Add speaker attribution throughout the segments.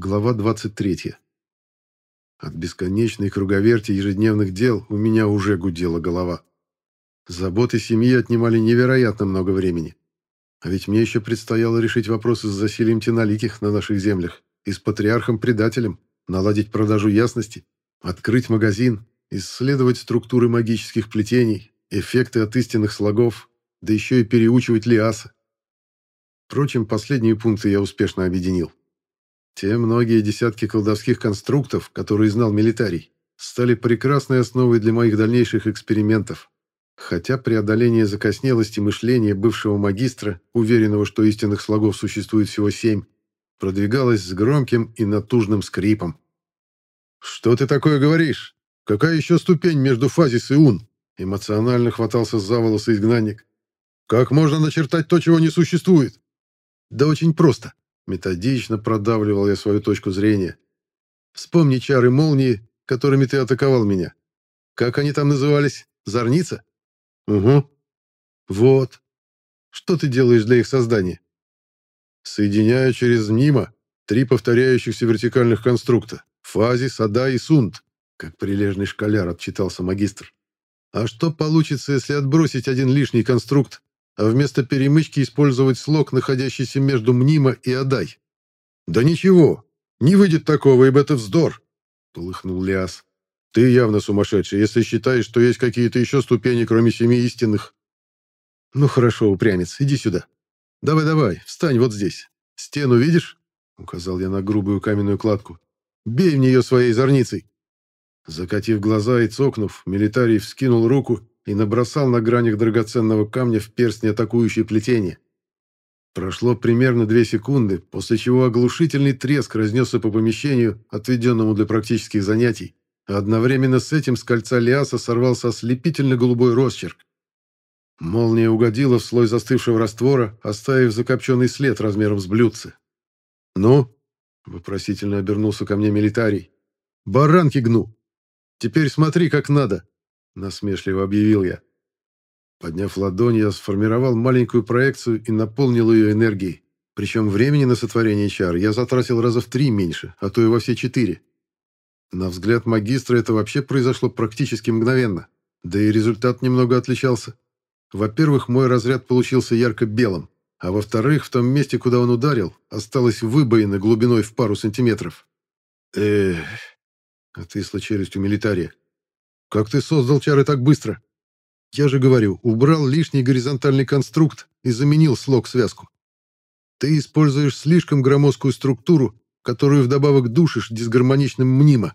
Speaker 1: Глава 23. От бесконечной круговерти ежедневных дел у меня уже гудела голова. Заботы семьи отнимали невероятно много времени. А ведь мне еще предстояло решить вопросы с засилием теналиких на наших землях и с патриархом-предателем, наладить продажу ясности, открыть магазин, исследовать структуры магических плетений, эффекты от истинных слогов, да еще и переучивать Лиаса. Впрочем, последние пункты я успешно объединил. Те многие десятки колдовских конструктов, которые знал милитарий, стали прекрасной основой для моих дальнейших экспериментов. Хотя преодоление закоснелости мышления бывшего магистра, уверенного, что истинных слогов существует всего семь, продвигалось с громким и натужным скрипом. «Что ты такое говоришь? Какая еще ступень между фазис и ун?» Эмоционально хватался за волосы изгнанник. «Как можно начертать то, чего не существует?» «Да очень просто. Методично продавливал я свою точку зрения. Вспомни чары молнии, которыми ты атаковал меня. Как они там назывались? Зорница? Угу. Вот. Что ты делаешь для их создания? Соединяю через нима три повторяющихся вертикальных конструкта. Фази, Сада и Сунт, как прилежный школяр отчитался магистр. А что получится, если отбросить один лишний конструкт а вместо перемычки использовать слог, находящийся между Мнима и Адай. «Да ничего, не выйдет такого, ибо это вздор!» — полыхнул Лиас. «Ты явно сумасшедший, если считаешь, что есть какие-то еще ступени, кроме семи истинных». «Ну хорошо, упрямец, иди сюда. Давай-давай, встань вот здесь. Стену видишь?» — указал я на грубую каменную кладку. «Бей в нее своей зорницей!» Закатив глаза и цокнув, милитарий вскинул руку и набросал на гранях драгоценного камня в перстне атакующее плетение. Прошло примерно две секунды, после чего оглушительный треск разнесся по помещению, отведенному для практических занятий, а одновременно с этим с кольца Лиаса сорвался ослепительно-голубой росчерк. Молния угодила в слой застывшего раствора, оставив закопченный след размером с блюдце. «Ну?» — вопросительно обернулся ко мне милитарий. «Баранки гну! Теперь смотри, как надо!» Насмешливо объявил я. Подняв ладонь, я сформировал маленькую проекцию и наполнил ее энергией. Причем времени на сотворение чар я затратил раза в три меньше, а то и во все четыре. На взгляд магистра это вообще произошло практически мгновенно, да и результат немного отличался. Во-первых, мой разряд получился ярко-белым, а во-вторых, в том месте, куда он ударил, осталась выбоина глубиной в пару сантиметров. Эх, отвисла челюсть у милитария. Как ты создал чары так быстро? Я же говорю, убрал лишний горизонтальный конструкт и заменил слог-связку. Ты используешь слишком громоздкую структуру, которую вдобавок душишь дисгармоничным мнимо.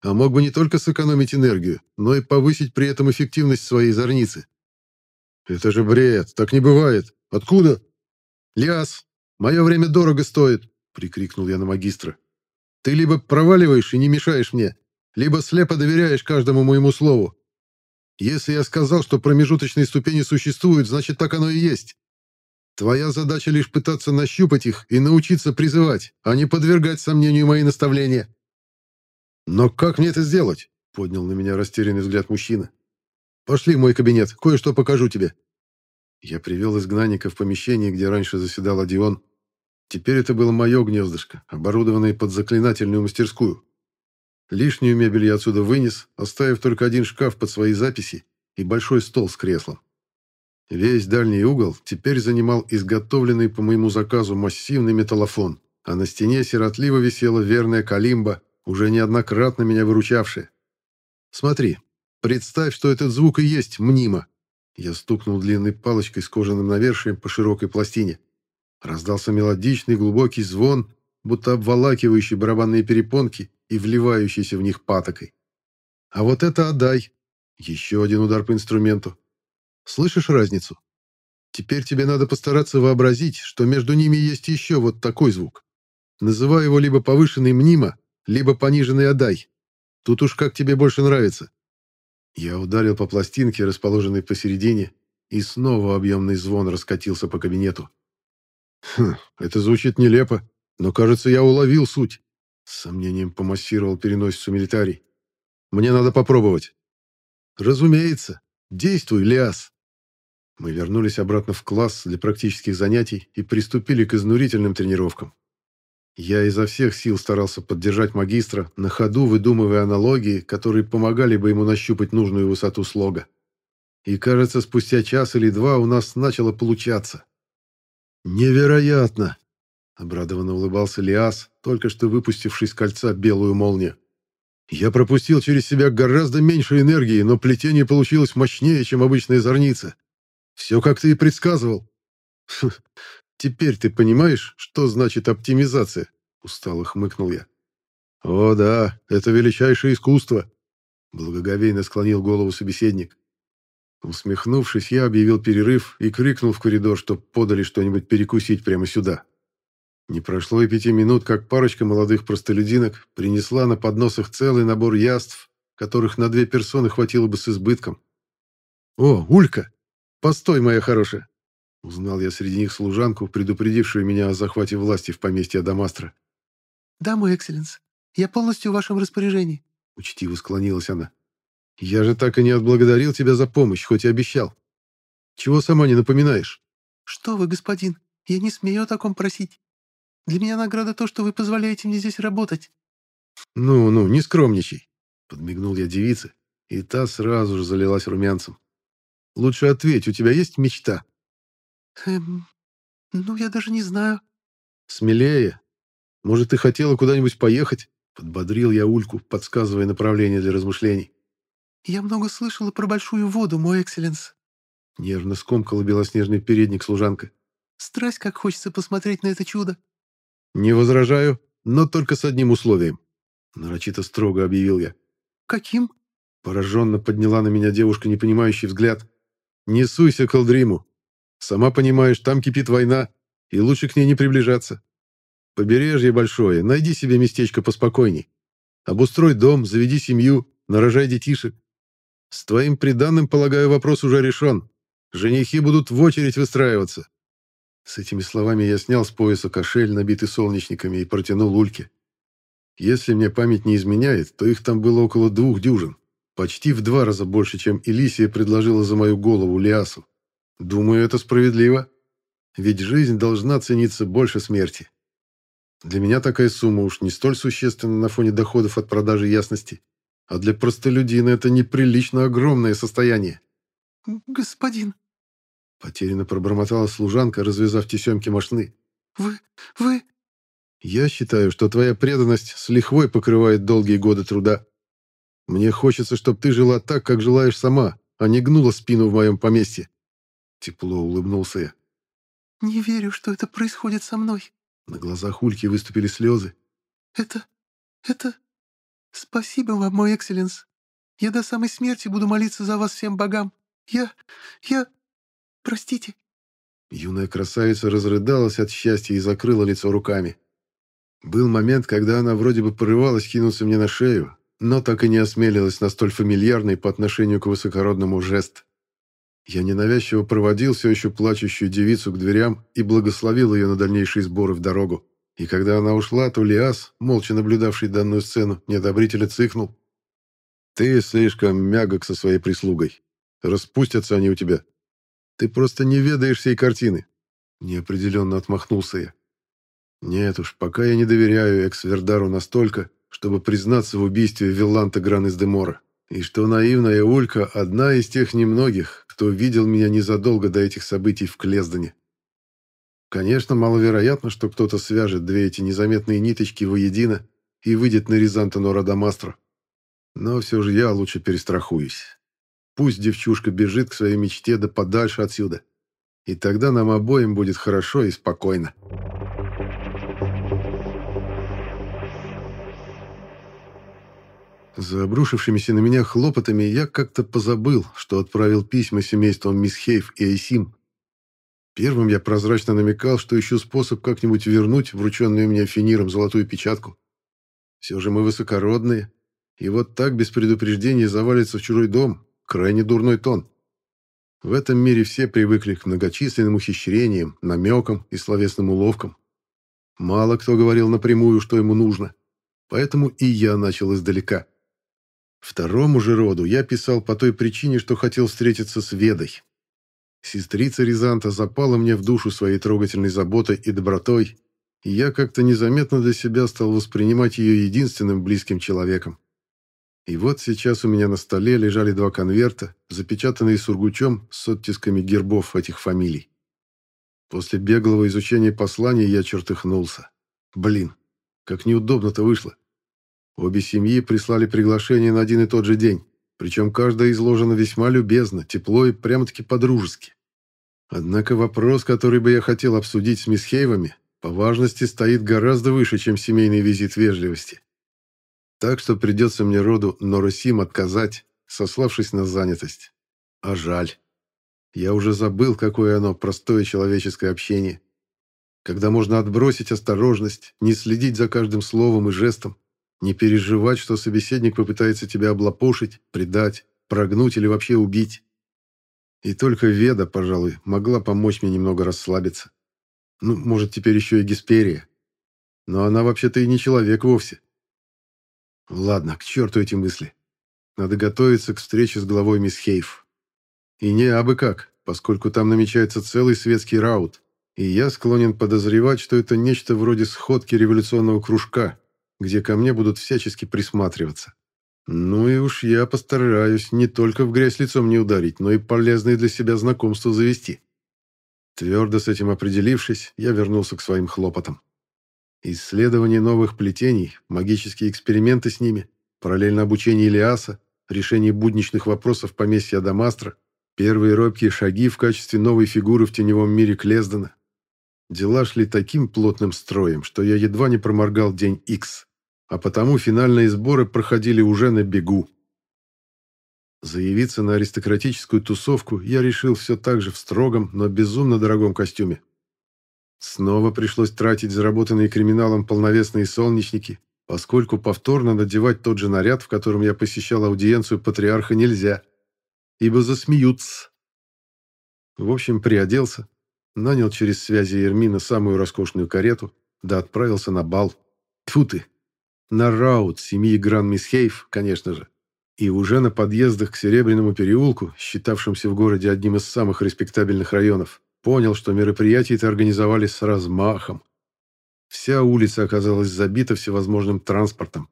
Speaker 1: А мог бы не только сэкономить энергию, но и повысить при этом эффективность своей зорницы. Это же бред, так не бывает. Откуда? Лиас, мое время дорого стоит, прикрикнул я на магистра. Ты либо проваливаешь и не мешаешь мне, либо слепо доверяешь каждому моему слову. Если я сказал, что промежуточные ступени существуют, значит, так оно и есть. Твоя задача лишь пытаться нащупать их и научиться призывать, а не подвергать сомнению мои наставления. Но как мне это сделать? Поднял на меня растерянный взгляд мужчина. Пошли в мой кабинет, кое-что покажу тебе. Я привел изгнанника в помещение, где раньше заседал Адион. Теперь это было мое гнездышко, оборудованное под заклинательную мастерскую. Лишнюю мебель я отсюда вынес, оставив только один шкаф под свои записи и большой стол с креслом. Весь дальний угол теперь занимал изготовленный по моему заказу массивный металлофон, а на стене сиротливо висела верная калимба, уже неоднократно меня выручавшая. «Смотри, представь, что этот звук и есть мнимо». Я стукнул длинной палочкой с кожаным навершием по широкой пластине. Раздался мелодичный глубокий звон, будто обволакивающий барабанные перепонки, и вливающейся в них патокой. А вот это отдай. Еще один удар по инструменту. Слышишь разницу? Теперь тебе надо постараться вообразить, что между ними есть еще вот такой звук. Называй его либо повышенный мнима, либо пониженный адай. Тут уж как тебе больше нравится. Я ударил по пластинке, расположенной посередине, и снова объемный звон раскатился по кабинету. Хм, это звучит нелепо, но, кажется, я уловил суть. С сомнением помассировал переносицу милитарий. «Мне надо попробовать». «Разумеется. Действуй, Лиас». Мы вернулись обратно в класс для практических занятий и приступили к изнурительным тренировкам. Я изо всех сил старался поддержать магистра, на ходу выдумывая аналогии, которые помогали бы ему нащупать нужную высоту слога. И, кажется, спустя час или два у нас начало получаться. «Невероятно!» — обрадованно улыбался Лиас, только что выпустивший из кольца белую молнию. «Я пропустил через себя гораздо меньше энергии, но плетение получилось мощнее, чем обычная зорница. Все, как ты и предсказывал. Теперь ты понимаешь, что значит оптимизация?» Устало хмыкнул я. «О да, это величайшее искусство!» Благоговейно склонил голову собеседник. Усмехнувшись, я объявил перерыв и крикнул в коридор, чтоб подали что-нибудь перекусить прямо сюда. Не прошло и пяти минут, как парочка молодых простолюдинок принесла на подносах целый набор яств, которых на две персоны хватило бы с избытком. «О, Улька! Постой, моя хорошая! Узнал я среди них служанку, предупредившую меня о захвате власти в поместье Адамастра.
Speaker 2: «Да, мой экселленс. Я полностью в вашем распоряжении», —
Speaker 1: учтиво склонилась она. «Я же так и не отблагодарил тебя за помощь, хоть и обещал. Чего сама не напоминаешь?»
Speaker 2: «Что вы, господин, я не смею о таком просить. Для меня награда то, что вы позволяете мне здесь работать».
Speaker 1: «Ну-ну, не скромничай», — подмигнул я девице, и та сразу же залилась румянцем. «Лучше ответь, у тебя есть мечта?»
Speaker 2: «Эм, ну, я даже не знаю».
Speaker 1: «Смелее. Может, ты хотела куда-нибудь поехать?» Подбодрил я Ульку, подсказывая направление для размышлений.
Speaker 2: «Я много слышала про большую воду, мой экселленс».
Speaker 1: Нервно скомкала белоснежный передник служанка.
Speaker 2: «Страсть, как хочется посмотреть на это чудо».
Speaker 1: «Не возражаю, но только с одним условием», — нарочито строго объявил я.
Speaker 2: «Каким?»
Speaker 1: Пораженно подняла на меня девушка непонимающий взгляд. «Не суйся к Алдриму. Сама понимаешь, там кипит война, и лучше к ней не приближаться. Побережье большое, найди себе местечко поспокойней. Обустрой дом, заведи семью, нарожай детишек. С твоим приданным, полагаю, вопрос уже решен. Женихи будут в очередь выстраиваться. С этими словами я снял с пояса кошель, набитый солнечниками, и протянул Ульке. Если мне память не изменяет, то их там было около двух дюжин. Почти в два раза больше, чем Элисия предложила за мою голову Лиасу. Думаю, это справедливо. Ведь жизнь должна цениться больше смерти. Для меня такая сумма уж не столь существенна на фоне доходов от продажи ясности. А для простолюдина это неприлично огромное состояние.
Speaker 2: «Господин...»
Speaker 1: Потерянно пробормотала служанка, развязав тесемки мошны.
Speaker 2: «Вы... вы...»
Speaker 1: «Я считаю, что твоя преданность с лихвой покрывает долгие годы труда. Мне хочется, чтобы ты жила так, как желаешь сама, а не гнула спину в моем поместье. Тепло улыбнулся я.
Speaker 2: «Не верю, что это происходит со мной».
Speaker 1: На глазах Ульки выступили слезы.
Speaker 2: «Это... это... Спасибо вам, мой экселленс. Я до самой смерти буду молиться за вас всем богам. Я... я... Простите».
Speaker 1: Юная красавица разрыдалась от счастья и закрыла лицо руками. Был момент, когда она вроде бы порывалась кинуться мне на шею, но так и не осмелилась на столь фамильярный по отношению к высокородному жест. Я ненавязчиво проводил все еще плачущую девицу к дверям и благословил ее на дальнейшие сборы в дорогу. И когда она ушла, то Лиас, молча наблюдавший данную сцену, неодобрительно цыкнул. «Ты слишком мягок со своей прислугой. Распустятся они у тебя. Ты просто не ведаешь всей картины». Неопределенно отмахнулся я. «Нет уж, пока я не доверяю Эксвердару настолько, чтобы признаться в убийстве Вилланта Гран из Демора. И что наивная Улька – одна из тех немногих, кто видел меня незадолго до этих событий в Клездане. Конечно, маловероятно, что кто-то свяжет две эти незаметные ниточки воедино и выйдет на Рязанта Нора. Но все же я лучше перестрахуюсь. Пусть девчушка бежит к своей мечте да подальше отсюда. И тогда нам обоим будет хорошо и спокойно. За обрушившимися на меня хлопотами я как-то позабыл, что отправил письма семействам мисс Хейв и Айсим. Первым я прозрачно намекал, что ищу способ как-нибудь вернуть врученную мне финиром золотую печатку. Все же мы высокородные, и вот так без предупреждения завалиться в чужой дом — крайне дурной тон. В этом мире все привыкли к многочисленным ухищрениям, намекам и словесным уловкам. Мало кто говорил напрямую, что ему нужно, поэтому и я начал издалека. Второму же роду я писал по той причине, что хотел встретиться с Ведой. Сестрица Рязанта запала мне в душу своей трогательной заботой и добротой, и я как-то незаметно для себя стал воспринимать ее единственным близким человеком. И вот сейчас у меня на столе лежали два конверта, запечатанные сургучом с оттисками гербов этих фамилий. После беглого изучения послания я чертыхнулся. Блин, как неудобно-то вышло. Обе семьи прислали приглашение на один и тот же день, причем каждая изложена весьма любезно, тепло и прямо-таки по-дружески. Однако вопрос, который бы я хотел обсудить с мисс Хейвами, по важности стоит гораздо выше, чем семейный визит вежливости. Так что придется мне роду Норосим отказать, сославшись на занятость. А жаль. Я уже забыл, какое оно простое человеческое общение. Когда можно отбросить осторожность, не следить за каждым словом и жестом, не переживать, что собеседник попытается тебя облапошить, предать, прогнуть или вообще убить. И только Веда, пожалуй, могла помочь мне немного расслабиться. Ну, может, теперь еще и Гесперия. Но она вообще-то и не человек вовсе. Ладно, к черту эти мысли. Надо готовиться к встрече с главой мисс Хейф. И не абы как, поскольку там намечается целый светский раут. И я склонен подозревать, что это нечто вроде сходки революционного кружка, где ко мне будут всячески присматриваться. Ну и уж я постараюсь не только в грязь лицом не ударить, но и полезные для себя знакомства завести. Твердо с этим определившись, я вернулся к своим хлопотам. Исследование новых плетений, магические эксперименты с ними, параллельно обучение Илиаса, решение будничных вопросов поместья Адамастра, первые робкие шаги в качестве новой фигуры в теневом мире Клездена. Дела шли таким плотным строем, что я едва не проморгал день Икс, а потому финальные сборы проходили уже на бегу. Заявиться на аристократическую тусовку я решил все так же в строгом, но безумно дорогом костюме. Снова пришлось тратить заработанные криминалом полновесные солнечники, поскольку повторно надевать тот же наряд, в котором я посещал аудиенцию патриарха, нельзя, ибо засмеются. В общем, приоделся, нанял через связи Ермина самую роскошную карету, да отправился на бал. Тьфу ты! На раут семьи Гран-Мисхейф, конечно же. И уже на подъездах к Серебряному переулку, считавшемуся в городе одним из самых респектабельных районов, Понял, что мероприятие-то организовали с размахом. Вся улица оказалась забита всевозможным транспортом.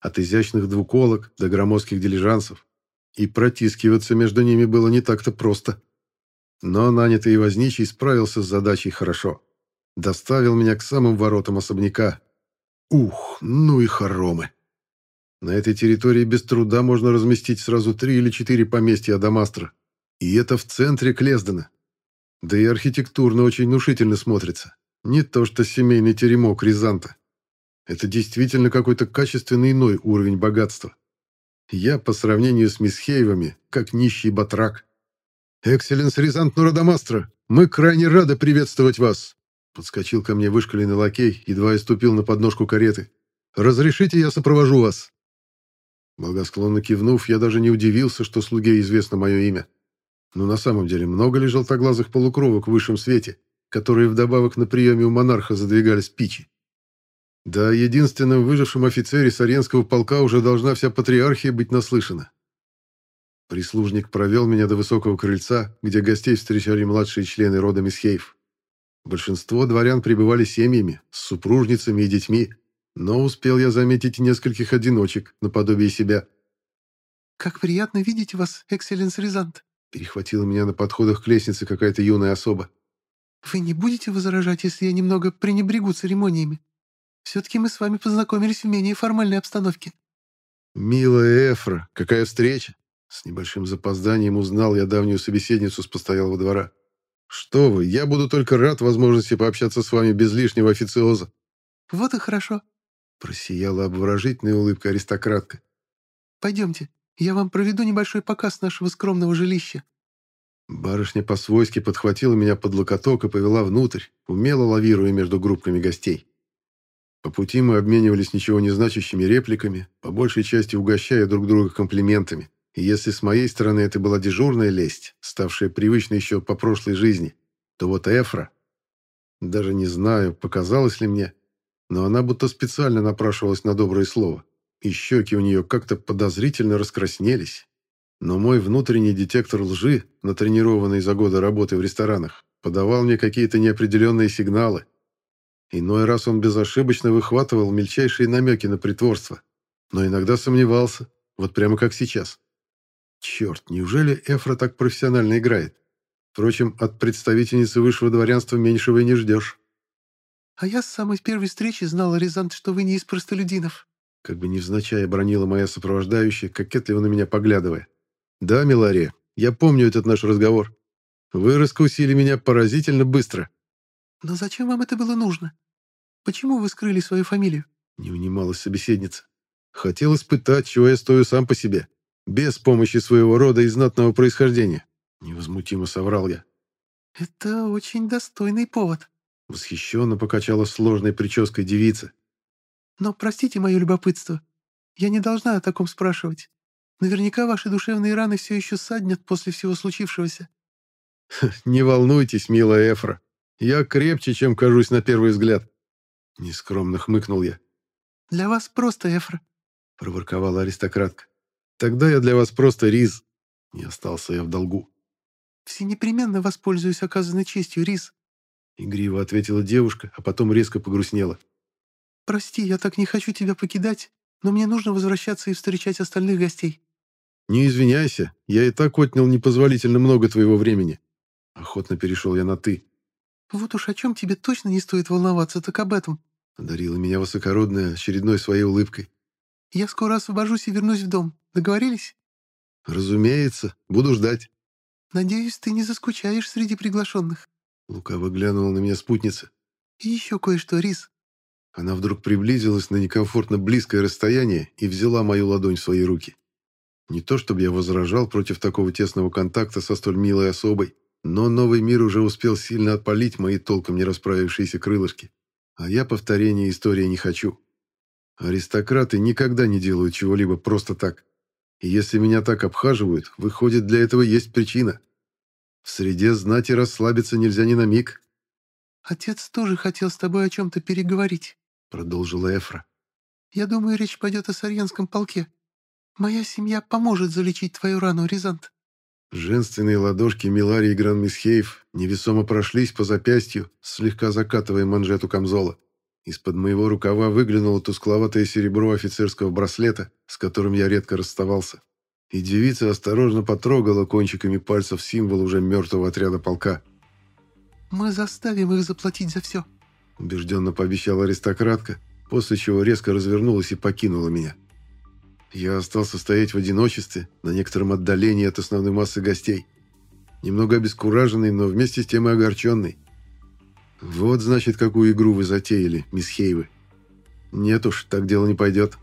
Speaker 1: От изящных двуколок до громоздких дилижансов. И протискиваться между ними было не так-то просто. Но нанятый возничий справился с задачей хорошо. Доставил меня к самым воротам особняка. Ух, ну и хоромы. На этой территории без труда можно разместить сразу три или четыре поместья Адамастра. И это в центре Клездена, да и архитектурно очень внушительно смотрится. Не то что семейный теремок Рязанта. Это действительно какой-то качественный иной уровень богатства. Я, по сравнению с Мисхеевыми, как нищий батрак. «Экселленс Рязант Нурадамастро, мы крайне рады приветствовать вас!» Подскочил ко мне вышкаленный лакей, едва я ступил на подножку кареты. «Разрешите, я сопровожу вас?» Благосклонно кивнув, я даже не удивился, что слуге известно мое имя. Но на самом деле много ли желтоглазых полукровок в высшем свете, которые вдобавок на приеме у монарха задвигали спичи? Да, единственным выжившим офицере Саренского полка уже должна вся патриархия быть наслышана. Прислужник провел меня до высокого крыльца, где гостей встречали младшие члены рода Мисхеев. Большинство дворян пребывали семьями, с супружницами и детьми, но успел я заметить нескольких одиночек, наподобие себя.
Speaker 2: «Как приятно видеть вас, экселленс Рязант!»
Speaker 1: Перехватила меня на подходах к лестнице какая-то юная особа.
Speaker 2: «Вы не будете возражать, если я немного пренебрегу церемониями? Все-таки мы с вами познакомились в менее формальной обстановке».
Speaker 1: «Милая Эфра, какая встреча!» С небольшим запозданием узнал я давнюю собеседницу с постоялого двора. «Что вы, я буду только рад возможности пообщаться с вами без лишнего официоза».
Speaker 2: «Вот и хорошо», —
Speaker 1: просияла обворожительная улыбка аристократка.
Speaker 2: «Пойдемте, я вам проведу небольшой показ нашего скромного жилища».
Speaker 1: Барышня по-свойски подхватила меня под локоток и повела внутрь, умело лавируя между группками гостей. По пути мы обменивались ничего не значащими репликами, по большей части угощая друг друга комплиментами. И если с моей стороны это была дежурная лесть, ставшая привычной еще по прошлой жизни, то вот Эфра... Даже не знаю, показалось ли мне, но она будто специально напрашивалась на доброе слово и щеки у нее как-то подозрительно раскраснелись. Но мой внутренний детектор лжи, натренированный за годы работы в ресторанах, подавал мне какие-то неопределенные сигналы. Иной раз он безошибочно выхватывал мельчайшие намеки на притворство, но иногда сомневался, вот прямо как сейчас. Черт, неужели Эфра так профессионально играет? Впрочем, от представительницы высшего дворянства меньшего и не ждешь.
Speaker 2: «А я с самой первой встречи знала, Рязант, что вы не из простолюдинов».
Speaker 1: Как бы невзначай бронила моя сопровождающая, кокетливо на меня поглядывая. «Да, Милария, я помню этот наш разговор. Вы раскусили меня поразительно быстро».
Speaker 2: «Но зачем вам это было нужно? Почему вы скрыли свою фамилию?»
Speaker 1: Не унималась собеседница. «Хотел испытать, чего я стою сам по себе, без помощи своего рода и знатного происхождения». Невозмутимо соврал я.
Speaker 2: «Это очень достойный повод», —
Speaker 1: восхищенно покачала сложной прической девица.
Speaker 2: «Но простите мое любопытство. Я не должна о таком спрашивать. Наверняка ваши душевные раны все еще саднят после всего случившегося».
Speaker 1: «Не волнуйтесь, милая Эфра. Я крепче, чем кажусь на первый взгляд». Нескромно хмыкнул я.
Speaker 2: «Для вас просто Эфра», —
Speaker 1: проворковала аристократка. «Тогда я для вас просто Риз». Не остался я в долгу.
Speaker 2: «Все непременно воспользуюсь оказанной честью, Риз», —
Speaker 1: игриво ответила девушка, а потом резко погрустнела.
Speaker 2: «Прости, я так не хочу тебя покидать, но мне нужно возвращаться и встречать остальных гостей».
Speaker 1: «Не извиняйся, я и так отнял непозволительно много твоего времени». Охотно перешел я на «ты».
Speaker 2: «Вот уж о чем тебе точно не стоит волноваться, так об этом», —
Speaker 1: одарила меня высокородная очередной своей улыбкой.
Speaker 2: «Я скоро освобожусь и вернусь в дом. Договорились?»
Speaker 1: «Разумеется. Буду ждать».
Speaker 2: «Надеюсь, ты не заскучаешь среди приглашенных».
Speaker 1: Лукаво глянула на меня спутница.
Speaker 2: «И еще кое-что, Рис».
Speaker 1: Она вдруг приблизилась на некомфортно близкое расстояние и взяла мою ладонь в свои руки. Не то чтобы я возражал против такого тесного контакта со столь милой особой, но новый мир уже успел сильно отпалить мои толком не расправившиеся крылышки. А я повторения истории не хочу. Аристократы никогда не делают чего-либо просто так. И если меня так обхаживают, выходит, для этого есть причина. В среде знати расслабиться нельзя ни на миг.
Speaker 2: «Отец тоже хотел с тобой о чем-то переговорить», — продолжила Эфра. «Я думаю, речь пойдет о Сарьенском полке. Моя семья поможет залечить твою рану, Рязант».
Speaker 1: Женственные ладошки Миларии Гранмисхеев невесомо прошлись по запястью, слегка закатывая манжету камзола. Из-под моего рукава выглянуло тускловатое серебро офицерского браслета, с которым я редко расставался. И девица осторожно потрогала кончиками пальцев символ уже мертвого отряда полка.
Speaker 2: «Мы заставим их заплатить за все», —
Speaker 1: убежденно пообещала аристократка, после чего резко развернулась и покинула меня. Я остался стоять в одиночестве, на некотором отдалении от основной массы гостей. Немного обескураженный, но вместе с тем и огорченный. Вот, значит, какую игру вы затеяли, мисс Хейвы. Нет уж, так дело не пойдет.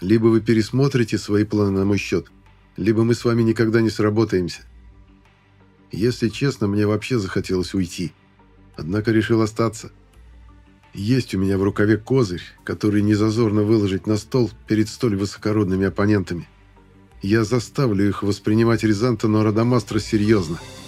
Speaker 1: Либо вы пересмотрите свои планы на мой счет, либо мы с вами никогда не сработаемся. Если честно, мне вообще захотелось уйти. Однако решил остаться. Есть у меня в рукаве козырь, который незазорно выложить на стол перед столь высокородными оппонентами. Я заставлю их воспринимать Рязанта Нородомастра серьезно. «Серьезно».